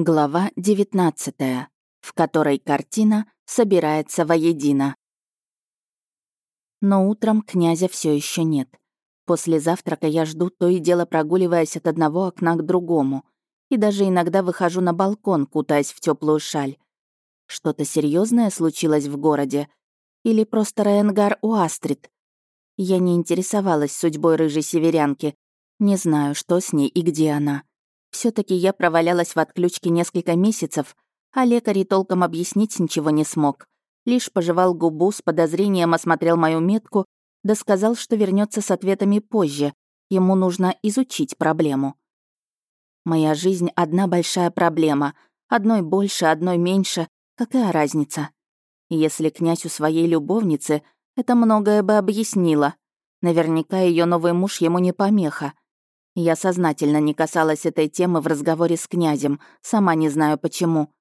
Глава 19, в которой картина собирается воедино. Но утром князя все еще нет. После завтрака я жду, то и дело прогуливаясь от одного окна к другому. И даже иногда выхожу на балкон, кутаясь в теплую шаль. Что-то серьезное случилось в городе? Или просто Райангар у Астрид? Я не интересовалась судьбой рыжей северянки. Не знаю, что с ней и где она все таки я провалялась в отключке несколько месяцев, а лекарь толком объяснить ничего не смог. Лишь пожевал губу, с подозрением осмотрел мою метку, да сказал, что вернется с ответами позже. Ему нужно изучить проблему. Моя жизнь — одна большая проблема. Одной больше, одной меньше. Какая разница? Если князь у своей любовницы, это многое бы объяснило. Наверняка ее новый муж ему не помеха. Я сознательно не касалась этой темы в разговоре с князем, сама не знаю почему.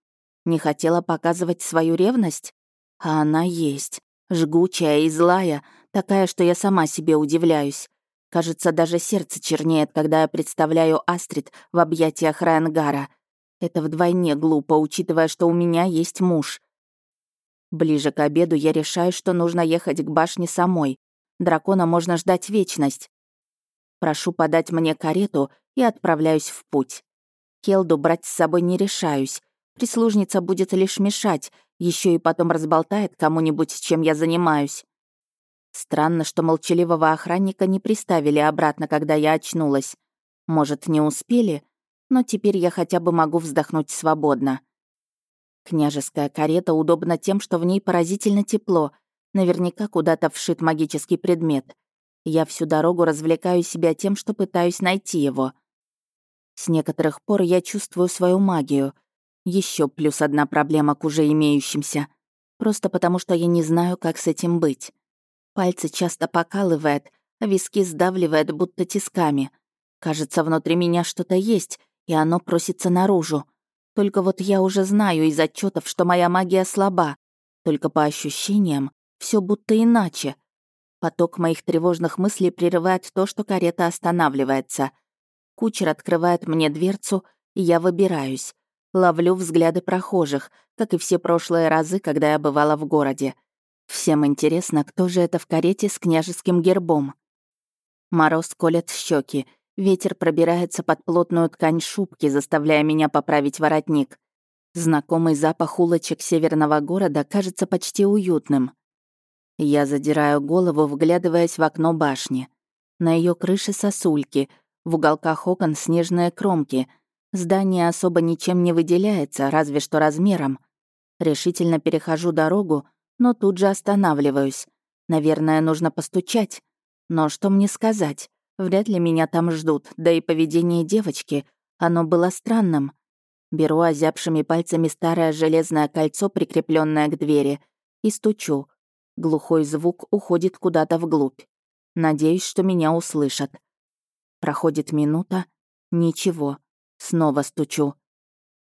Не хотела показывать свою ревность? А она есть. Жгучая и злая, такая, что я сама себе удивляюсь. Кажется, даже сердце чернеет, когда я представляю Астрид в объятиях Райангара. Это вдвойне глупо, учитывая, что у меня есть муж. Ближе к обеду я решаю, что нужно ехать к башне самой. Дракона можно ждать вечность. Прошу подать мне карету и отправляюсь в путь. Келду брать с собой не решаюсь. Прислужница будет лишь мешать, еще и потом разболтает кому-нибудь, чем я занимаюсь. Странно, что молчаливого охранника не приставили обратно, когда я очнулась. Может, не успели? Но теперь я хотя бы могу вздохнуть свободно. Княжеская карета удобна тем, что в ней поразительно тепло. Наверняка куда-то вшит магический предмет. Я всю дорогу развлекаю себя тем, что пытаюсь найти его. С некоторых пор я чувствую свою магию. Еще плюс одна проблема к уже имеющимся. Просто потому, что я не знаю, как с этим быть. Пальцы часто покалывает, а виски сдавливает будто тисками. Кажется, внутри меня что-то есть, и оно просится наружу. Только вот я уже знаю из отчетов, что моя магия слаба. Только по ощущениям все будто иначе — Поток моих тревожных мыслей прерывает то, что карета останавливается. Кучер открывает мне дверцу, и я выбираюсь. Ловлю взгляды прохожих, как и все прошлые разы, когда я бывала в городе. Всем интересно, кто же это в карете с княжеским гербом. Мороз колет щеки, ветер пробирается под плотную ткань шубки, заставляя меня поправить воротник. Знакомый запах улочек северного города кажется почти уютным. Я задираю голову, вглядываясь в окно башни. На ее крыше сосульки, в уголках окон снежные кромки. Здание особо ничем не выделяется, разве что размером. Решительно перехожу дорогу, но тут же останавливаюсь. Наверное, нужно постучать. Но что мне сказать? Вряд ли меня там ждут, да и поведение девочки, оно было странным. Беру озябшими пальцами старое железное кольцо, прикрепленное к двери, и стучу. Глухой звук уходит куда-то вглубь. Надеюсь, что меня услышат. Проходит минута. Ничего. Снова стучу.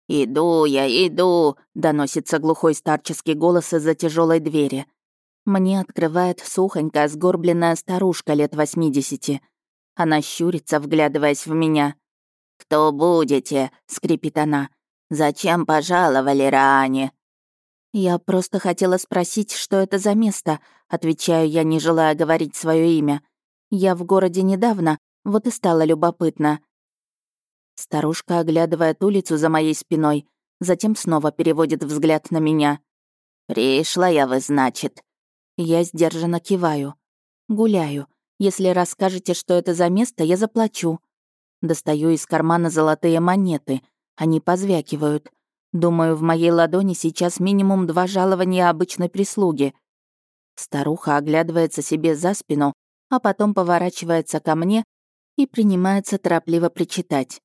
«Иду я, иду!» — доносится глухой старческий голос из-за тяжелой двери. Мне открывает сухонькая, сгорбленная старушка лет восьмидесяти. Она щурится, вглядываясь в меня. «Кто будете?» — скрипит она. «Зачем пожаловали, Раане?» «Я просто хотела спросить, что это за место», — отвечаю я, не желая говорить свое имя. «Я в городе недавно, вот и стало любопытно». Старушка оглядывает улицу за моей спиной, затем снова переводит взгляд на меня. «Пришла я вы, значит». Я сдержанно киваю. «Гуляю. Если расскажете, что это за место, я заплачу». Достаю из кармана золотые монеты. Они позвякивают. Думаю, в моей ладони сейчас минимум два жалования обычной прислуги. Старуха оглядывается себе за спину, а потом поворачивается ко мне и принимается торопливо причитать.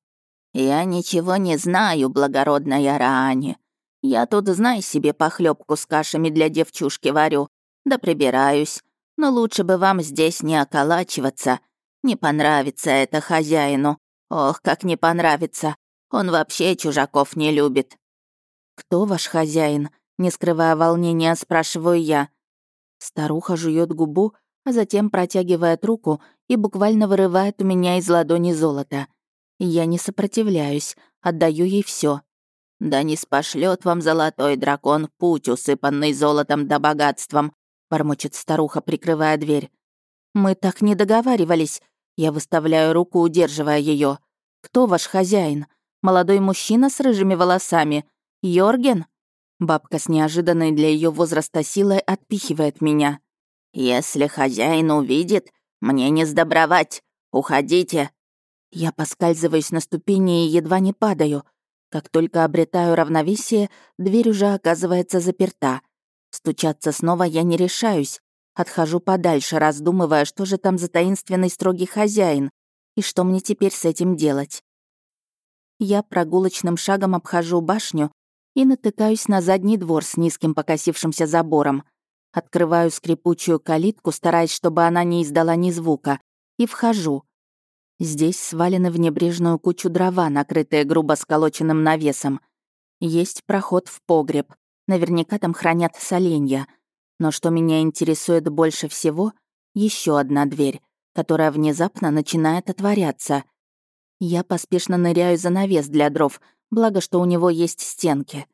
«Я ничего не знаю, благородная Раани. Я тут, знай себе, похлебку с кашами для девчушки варю, да прибираюсь. Но лучше бы вам здесь не околачиваться. Не понравится это хозяину. Ох, как не понравится. Он вообще чужаков не любит. «Кто ваш хозяин?» Не скрывая волнения, спрашиваю я. Старуха жует губу, а затем протягивает руку и буквально вырывает у меня из ладони золото. Я не сопротивляюсь, отдаю ей все. «Да не спошлет вам золотой дракон путь, усыпанный золотом да богатством», бормочет старуха, прикрывая дверь. «Мы так не договаривались». Я выставляю руку, удерживая ее. «Кто ваш хозяин? Молодой мужчина с рыжими волосами? Йорген?» Бабка с неожиданной для ее возраста силой отпихивает меня. «Если хозяин увидит, мне не сдобровать. Уходите!» Я поскальзываюсь на ступени и едва не падаю. Как только обретаю равновесие, дверь уже оказывается заперта. Стучаться снова я не решаюсь. Отхожу подальше, раздумывая, что же там за таинственный строгий хозяин и что мне теперь с этим делать. Я прогулочным шагом обхожу башню и натыкаюсь на задний двор с низким покосившимся забором. Открываю скрипучую калитку, стараясь, чтобы она не издала ни звука, и вхожу. Здесь свалены в небрежную кучу дрова, накрытые грубо сколоченным навесом. Есть проход в погреб. Наверняка там хранят соленья. Но что меня интересует больше всего, еще одна дверь, которая внезапно начинает отворяться. Я поспешно ныряю за навес для дров, благо что у него есть стенки.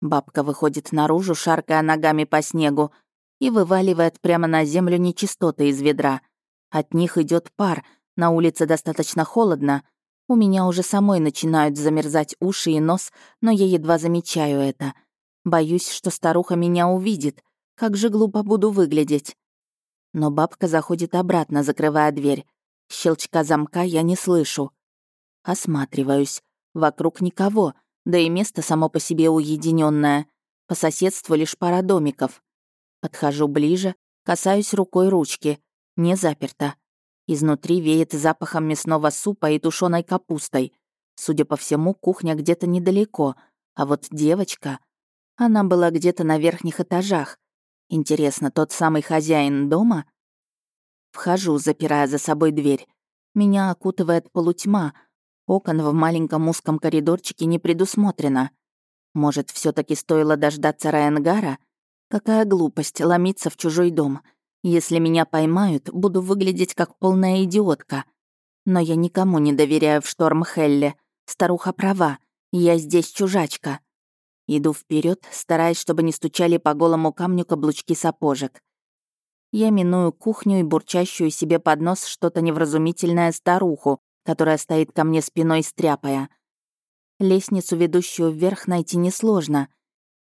Бабка выходит наружу, шаркая ногами по снегу, и вываливает прямо на землю нечистоты из ведра. От них идет пар — на улице достаточно холодно. У меня уже самой начинают замерзать уши и нос, но я едва замечаю это. Боюсь, что старуха меня увидит. Как же глупо буду выглядеть. Но бабка заходит обратно, закрывая дверь. Щелчка замка я не слышу. Осматриваюсь. Вокруг никого, да и место само по себе уединенное. По соседству лишь пара домиков. Подхожу ближе, касаюсь рукой ручки. Не заперто. Изнутри веет запахом мясного супа и тушеной капустой. Судя по всему, кухня где-то недалеко, а вот девочка... Она была где-то на верхних этажах. Интересно, тот самый хозяин дома? Вхожу, запирая за собой дверь. Меня окутывает полутьма. Окон в маленьком узком коридорчике не предусмотрено. Может, все таки стоило дождаться Райангара? Какая глупость ломиться в чужой дом — если меня поймают, буду выглядеть как полная идиотка. Но я никому не доверяю в шторм Хелле. Старуха права, я здесь чужачка. Иду вперед, стараясь, чтобы не стучали по голому камню каблучки сапожек. Я миную кухню и бурчащую себе под нос что-то невразумительное старуху, которая стоит ко мне спиной стряпая. Лестницу, ведущую вверх, найти несложно.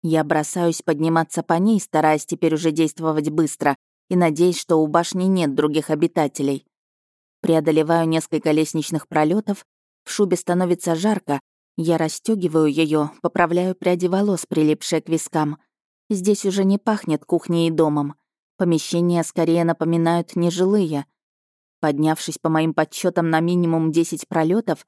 Я бросаюсь подниматься по ней, стараясь теперь уже действовать быстро, и надеясь, что у башни нет других обитателей. Преодолеваю несколько лестничных пролетов, в шубе становится жарко, я расстегиваю ее, поправляю пряди волос, прилипшие к вискам. Здесь уже не пахнет кухней и домом. Помещения скорее напоминают нежилые. Поднявшись по моим подсчетам на минимум 10 пролетов,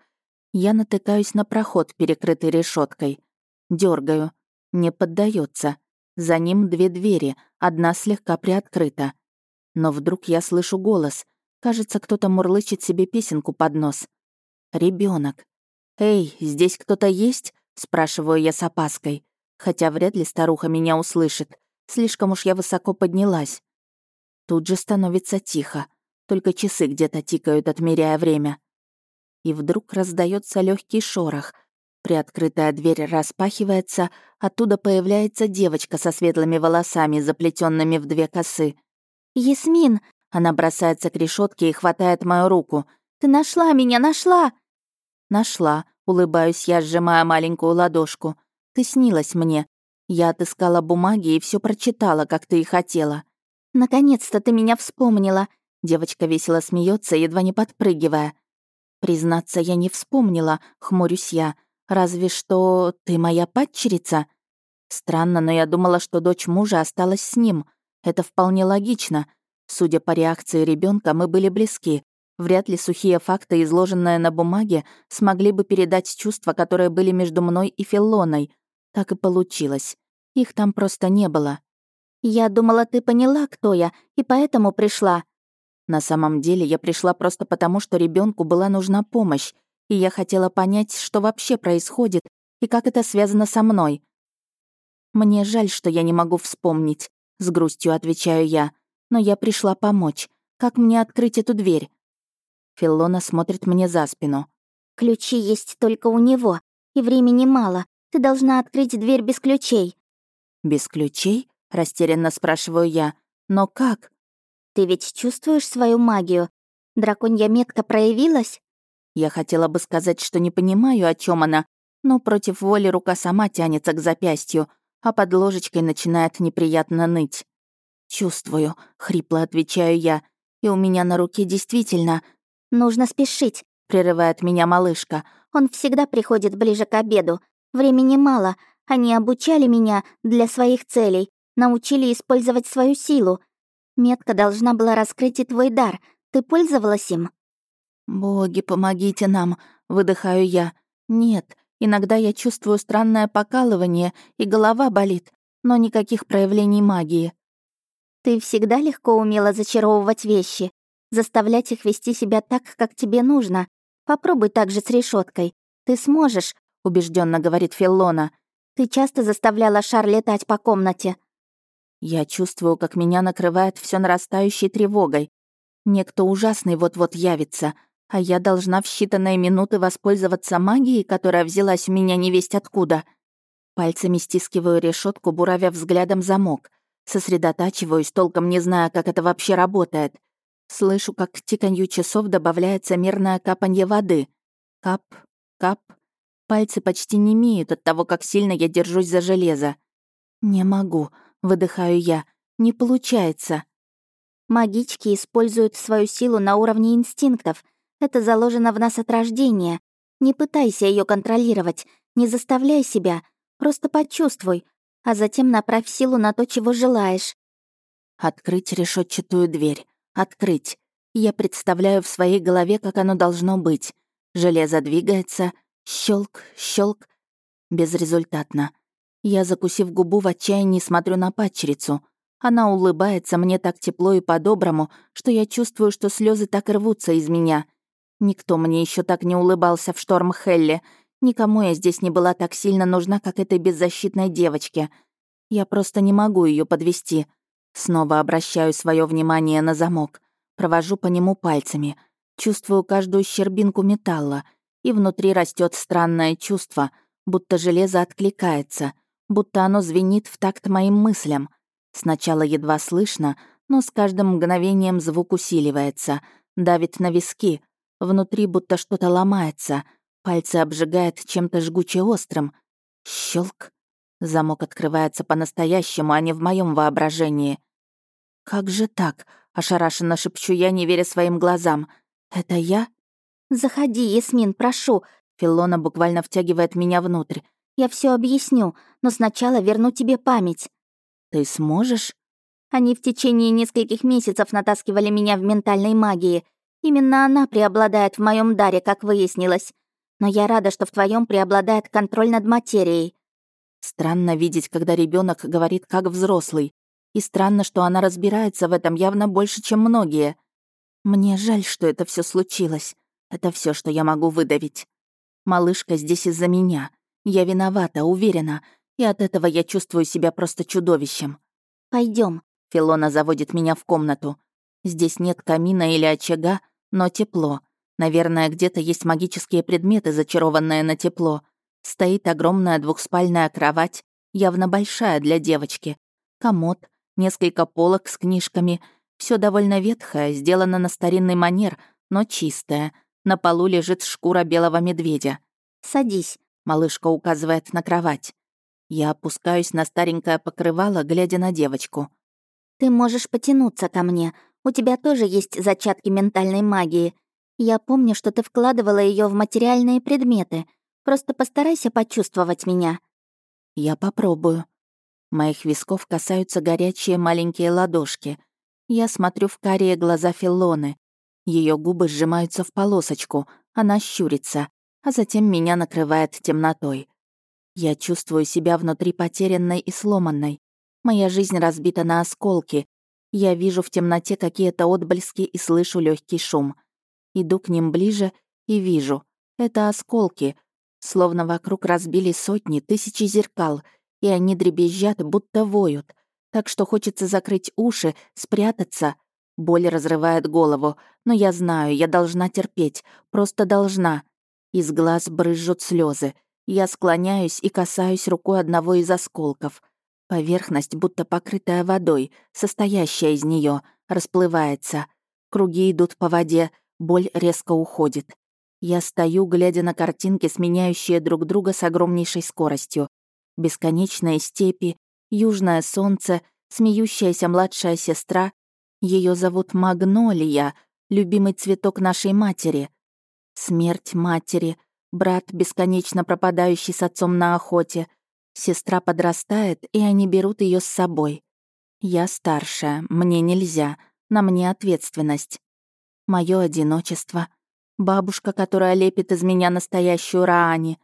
я натыкаюсь на проход, перекрытый решеткой. Дергаю. Не поддается. За ним две двери, одна слегка приоткрыта. Но вдруг я слышу голос. Кажется, кто-то мурлычет себе песенку под нос. Ребенок. «Эй, здесь кто-то есть?» — спрашиваю я с опаской. Хотя вряд ли старуха меня услышит. Слишком уж я высоко поднялась. Тут же становится тихо. Только часы где-то тикают, отмеряя время. И вдруг раздается легкий шорох, Приоткрытая дверь распахивается, оттуда появляется девочка со светлыми волосами, заплетенными в две косы. «Ясмин!» Она бросается к решетке и хватает мою руку. «Ты нашла меня, нашла!» «Нашла», — улыбаюсь я, сжимая маленькую ладошку. «Ты снилась мне. Я отыскала бумаги и все прочитала, как ты и хотела». «Наконец-то ты меня вспомнила!» Девочка весело смеется, едва не подпрыгивая. «Признаться, я не вспомнила», — хмурюсь я. Разве что ты моя падчерица? Странно, но я думала, что дочь мужа осталась с ним. Это вполне логично. Судя по реакции ребенка, мы были близки. Вряд ли сухие факты, изложенные на бумаге, смогли бы передать чувства, которые были между мной и Филлоной. Так и получилось. Их там просто не было. «Я думала, ты поняла, кто я, и поэтому пришла». На самом деле я пришла просто потому, что ребенку была нужна помощь, и я хотела понять, что вообще происходит и как это связано со мной. «Мне жаль, что я не могу вспомнить», — с грустью отвечаю я, «но я пришла помочь. Как мне открыть эту дверь?» Филлона смотрит мне за спину. «Ключи есть только у него, и времени мало. Ты должна открыть дверь без ключей». «Без ключей?» — растерянно спрашиваю я. «Но как?» «Ты ведь чувствуешь свою магию? Драконья метка проявилась?» Я хотела бы сказать, что не понимаю, о чем она, но против воли рука сама тянется к запястью, а под ложечкой начинает неприятно ныть. «Чувствую», — хрипло отвечаю я, и у меня на руке действительно... «Нужно спешить», — прерывает меня малышка. «Он всегда приходит ближе к обеду. Времени мало. Они обучали меня для своих целей, научили использовать свою силу. Метка должна была раскрыть и твой дар. Ты пользовалась им?» «Боги, помогите нам!» — выдыхаю я. «Нет, иногда я чувствую странное покалывание, и голова болит, но никаких проявлений магии». «Ты всегда легко умела зачаровывать вещи, заставлять их вести себя так, как тебе нужно. Попробуй так же с решеткой. Ты сможешь», — убежденно говорит Филлона. «Ты часто заставляла шар летать по комнате». Я чувствую, как меня накрывает все нарастающей тревогой. Некто ужасный вот-вот явится, а я должна в считанные минуты воспользоваться магией, которая взялась у меня невесть откуда. Пальцами стискиваю решетку, буравя взглядом замок. Сосредотачиваюсь, толком не зная, как это вообще работает. Слышу, как к тиканью часов добавляется мерное капанье воды. Кап, кап. Пальцы почти не имеют от того, как сильно я держусь за железо. «Не могу», — выдыхаю я. «Не получается». Магички используют свою силу на уровне инстинктов. Это заложено в нас от рождения. Не пытайся ее контролировать, не заставляй себя. Просто почувствуй, а затем направь силу на то, чего желаешь. Открыть решетчатую дверь. Открыть. Я представляю в своей голове, как оно должно быть. Железо двигается. Щелк, щелк. Безрезультатно. Я, закусив губу, в отчаянии смотрю на падчерицу. Она улыбается мне так тепло и по-доброму, что я чувствую, что слезы так рвутся из меня. Никто мне еще так не улыбался в шторм Хелли. Никому я здесь не была так сильно нужна, как этой беззащитной девочке. Я просто не могу ее подвести. Снова обращаю свое внимание на замок. Провожу по нему пальцами. Чувствую каждую щербинку металла. И внутри растет странное чувство, будто железо откликается, будто оно звенит в такт моим мыслям — Сначала едва слышно, но с каждым мгновением звук усиливается, давит на виски, внутри будто что-то ломается, пальцы обжигает чем-то жгуче острым. Щелк. Замок открывается по-настоящему, а не в моем воображении. «Как же так?» — ошарашенно шепчу я, не веря своим глазам. «Это я?» «Заходи, Ясмин, прошу!» Филона буквально втягивает меня внутрь. «Я все объясню, но сначала верну тебе память». «Ты сможешь?» Они в течение нескольких месяцев натаскивали меня в ментальной магии. Именно она преобладает в моем даре, как выяснилось. Но я рада, что в твоем преобладает контроль над материей. Странно видеть, когда ребенок говорит как взрослый. И странно, что она разбирается в этом явно больше, чем многие. Мне жаль, что это все случилось. Это все, что я могу выдавить. Малышка здесь из-за меня. Я виновата, уверена, и от этого я чувствую себя просто чудовищем. Пойдем. Филона заводит меня в комнату. Здесь нет камина или очага, но тепло. Наверное, где-то есть магические предметы, зачарованные на тепло. Стоит огромная двухспальная кровать, явно большая для девочки. Комод, несколько полок с книжками. Все довольно ветхое, сделано на старинный манер, но чистое. На полу лежит шкура белого медведя. «Садись», — малышка указывает на кровать. Я опускаюсь на старенькое покрывало, глядя на девочку. «Ты можешь потянуться ко мне. У тебя тоже есть зачатки ментальной магии. Я помню, что ты вкладывала ее в материальные предметы. Просто постарайся почувствовать меня». «Я попробую». Моих висков касаются горячие маленькие ладошки. Я смотрю в карие глаза Филлоны. Ее губы сжимаются в полосочку, она щурится, а затем меня накрывает темнотой. Я чувствую себя внутри потерянной и сломанной. Моя жизнь разбита на осколки. Я вижу в темноте какие-то отблески и слышу легкий шум. Иду к ним ближе и вижу. Это осколки. Словно вокруг разбили сотни, тысячи зеркал, и они дребезжат, будто воют. Так что хочется закрыть уши, спрятаться. Боль разрывает голову, но я знаю, я должна терпеть, просто должна. Из глаз брызжут слезы. Я склоняюсь и касаюсь рукой одного из осколков. Поверхность, будто покрытая водой, состоящая из нее, расплывается. Круги идут по воде, боль резко уходит. Я стою, глядя на картинки, сменяющие друг друга с огромнейшей скоростью. Бесконечные степи, южное солнце, смеющаяся младшая сестра. Ее зовут Магнолия, любимый цветок нашей матери. Смерть матери, брат, бесконечно пропадающий с отцом на охоте. Сестра подрастает, и они берут ее с собой. Я старшая, мне нельзя, на мне ответственность. Мое одиночество. Бабушка, которая лепит из меня настоящую Раани.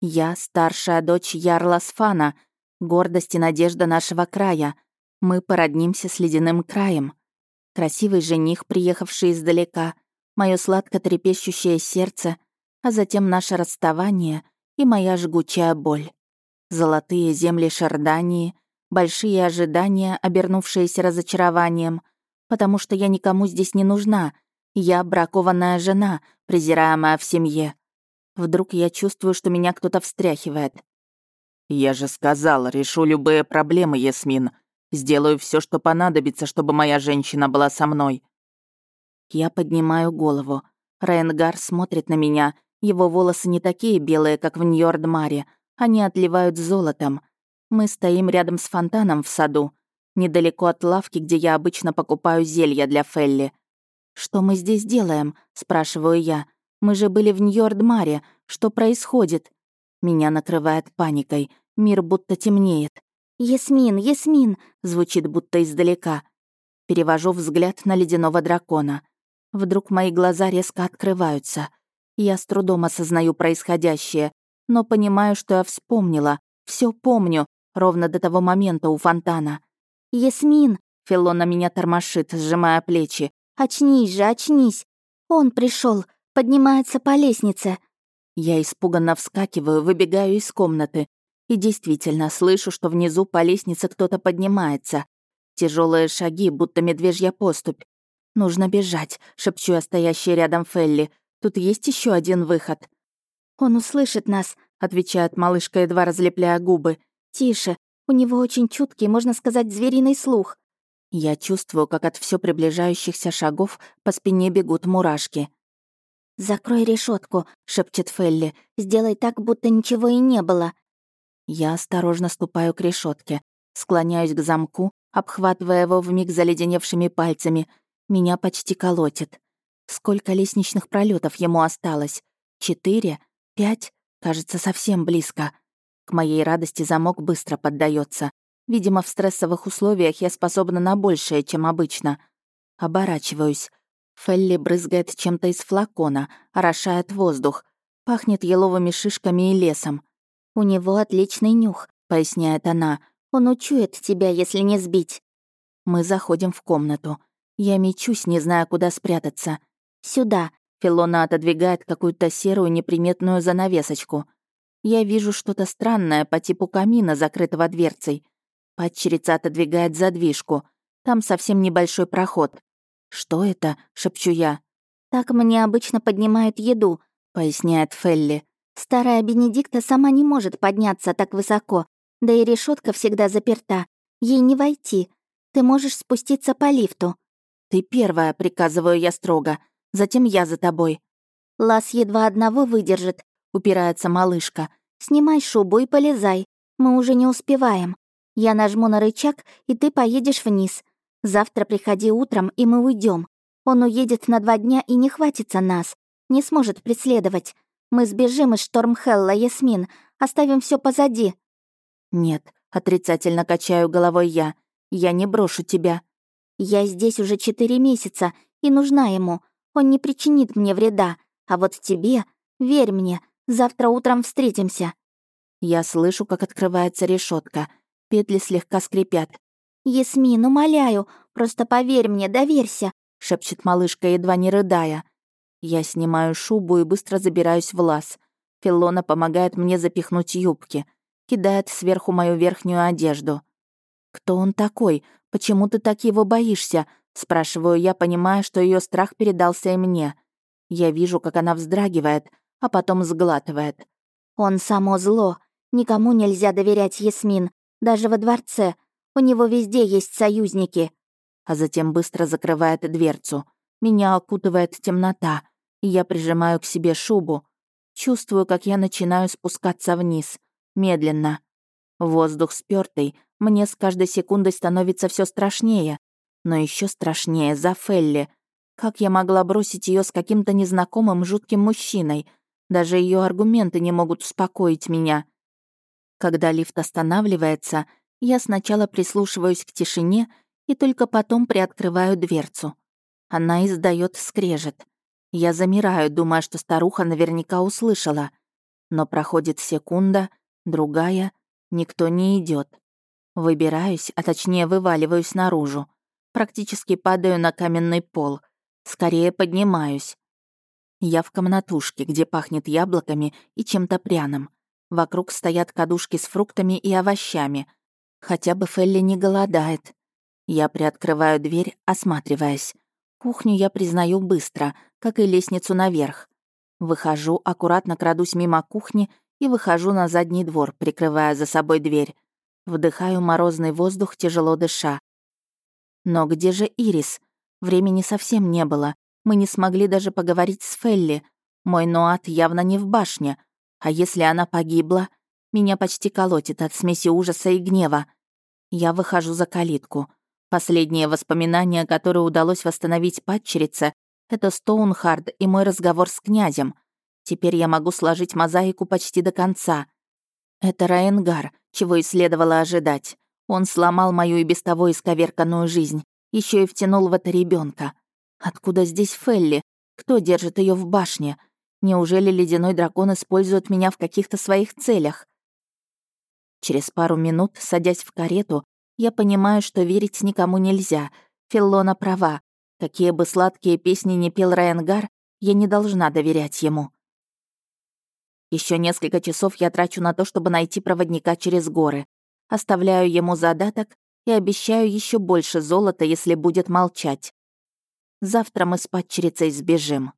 Я старшая дочь Ярла Сфана, гордость и надежда нашего края. Мы породнимся с ледяным краем. Красивый жених, приехавший издалека, мое сладко трепещущее сердце, а затем наше расставание и моя жгучая боль. Золотые земли Шардании, большие ожидания, обернувшиеся разочарованием, потому что я никому здесь не нужна. Я бракованная жена, презираемая в семье. Вдруг я чувствую, что меня кто-то встряхивает. «Я же сказал, решу любые проблемы, Ясмин. Сделаю все, что понадобится, чтобы моя женщина была со мной». Я поднимаю голову. Рейнгар смотрит на меня. Его волосы не такие белые, как в Ньордмаре. Они отливают золотом. Мы стоим рядом с фонтаном в саду, недалеко от лавки, где я обычно покупаю зелья для Фелли. «Что мы здесь делаем?» — спрашиваю я. «Мы же были в Ньордмаре. Что происходит?» Меня накрывает паникой. Мир будто темнеет. «Ясмин, Ясмин!» — звучит будто издалека. Перевожу взгляд на ледяного дракона. Вдруг мои глаза резко открываются. Я с трудом осознаю происходящее, но понимаю, что я вспомнила, все помню, ровно до того момента у фонтана. «Ясмин!» — Филона меня тормошит, сжимая плечи. «Очнись же, очнись! Он пришел, поднимается по лестнице!» Я испуганно вскакиваю, выбегаю из комнаты. И действительно, слышу, что внизу по лестнице кто-то поднимается. Тяжелые шаги, будто медвежья поступь. «Нужно бежать», — шепчу я стоящей рядом Фелли. «Тут есть еще один выход». «Он услышит нас», — отвечает малышка, едва разлепляя губы. «Тише, у него очень чуткий, можно сказать, звериный слух». Я чувствую, как от все приближающихся шагов по спине бегут мурашки. «Закрой решетку, шепчет Фелли. «Сделай так, будто ничего и не было». Я осторожно ступаю к решетке, склоняюсь к замку, обхватывая его вмиг заледеневшими пальцами. Меня почти колотит. Сколько лестничных пролетов ему осталось? Четыре? Пять? Кажется, совсем близко. К моей радости замок быстро поддается. Видимо, в стрессовых условиях я способна на большее, чем обычно. Оборачиваюсь. Фелли брызгает чем-то из флакона, орошает воздух. Пахнет еловыми шишками и лесом. «У него отличный нюх», — поясняет она. «Он учует тебя, если не сбить». Мы заходим в комнату. Я мечусь, не зная, куда спрятаться. «Сюда», — Филона отодвигает какую-то серую неприметную занавесочку. Я вижу что-то странное по типу камина, закрытого дверцей. Падчерица отодвигает задвижку. Там совсем небольшой проход. «Что это?» — шепчу я. «Так мне обычно поднимают еду», — поясняет Фелли. «Старая Бенедикта сама не может подняться так высоко, да и решетка всегда заперта. Ей не войти. Ты можешь спуститься по лифту». «Ты первая», — приказываю я строго. «Затем я за тобой». «Лас едва одного выдержит», — упирается малышка. «Снимай шубу и полезай. Мы уже не успеваем. Я нажму на рычаг, и ты поедешь вниз. Завтра приходи утром, и мы уйдем. Он уедет на два дня и не хватится нас. Не сможет преследовать. Мы сбежим из Штормхелла, Ясмин. Оставим все позади». «Нет», — отрицательно качаю головой я. «Я не брошу тебя». «Я здесь уже четыре месяца и нужна ему. Он не причинит мне вреда. А вот тебе, верь мне, завтра утром встретимся». Я слышу, как открывается решетка. Петли слегка скрипят. «Ясмин, умоляю, просто поверь мне, доверься», — шепчет малышка, едва не рыдая. Я снимаю шубу и быстро забираюсь в лаз. Филона помогает мне запихнуть юбки, кидает сверху мою верхнюю одежду. «Кто он такой? Почему ты так его боишься?» — спрашиваю я, понимая, что ее страх передался и мне. Я вижу, как она вздрагивает, а потом сглатывает. Он само зло. Никому нельзя доверять Ясмин, даже во дворце. У него везде есть союзники. А затем быстро закрывает дверцу. Меня окутывает темнота, и я прижимаю к себе шубу. Чувствую, как я начинаю спускаться вниз. Медленно. Воздух спёртый, мне с каждой секундой становится все страшнее. Но еще страшнее за Фелли. Как я могла бросить ее с каким-то незнакомым жутким мужчиной? Даже ее аргументы не могут успокоить меня. Когда лифт останавливается, я сначала прислушиваюсь к тишине и только потом приоткрываю дверцу. Она издает скрежет. Я замираю, думая, что старуха наверняка услышала. Но проходит секунда, другая, никто не идет. Выбираюсь, а точнее вываливаюсь наружу. Практически падаю на каменный пол. Скорее поднимаюсь. Я в комнатушке, где пахнет яблоками и чем-то пряным. Вокруг стоят кадушки с фруктами и овощами. Хотя бы Фелли не голодает. Я приоткрываю дверь, осматриваясь. Кухню я признаю быстро, как и лестницу наверх. Выхожу, аккуратно крадусь мимо кухни и выхожу на задний двор, прикрывая за собой дверь. Вдыхаю морозный воздух, тяжело дыша. Но где же Ирис? Времени совсем не было. Мы не смогли даже поговорить с Фелли. Мой Ноат явно не в башне. А если она погибла? Меня почти колотит от смеси ужаса и гнева. Я выхожу за калитку. Последнее воспоминание, которое удалось восстановить падчерице, это Стоунхард и мой разговор с князем. Теперь я могу сложить мозаику почти до конца. Это Раенгар, чего и следовало ожидать. Он сломал мою и без того исковерканную жизнь, еще и втянул в это ребенка. Откуда здесь Фелли? Кто держит ее в башне? Неужели ледяной дракон использует меня в каких-то своих целях? Через пару минут, садясь в карету, я понимаю, что верить никому нельзя. Филлона права. Какие бы сладкие песни не пел Райангар, я не должна доверять ему. Еще несколько часов я трачу на то, чтобы найти проводника через горы. Оставляю ему задаток и обещаю еще больше золота, если будет молчать. Завтра мы с падчерицей сбежим.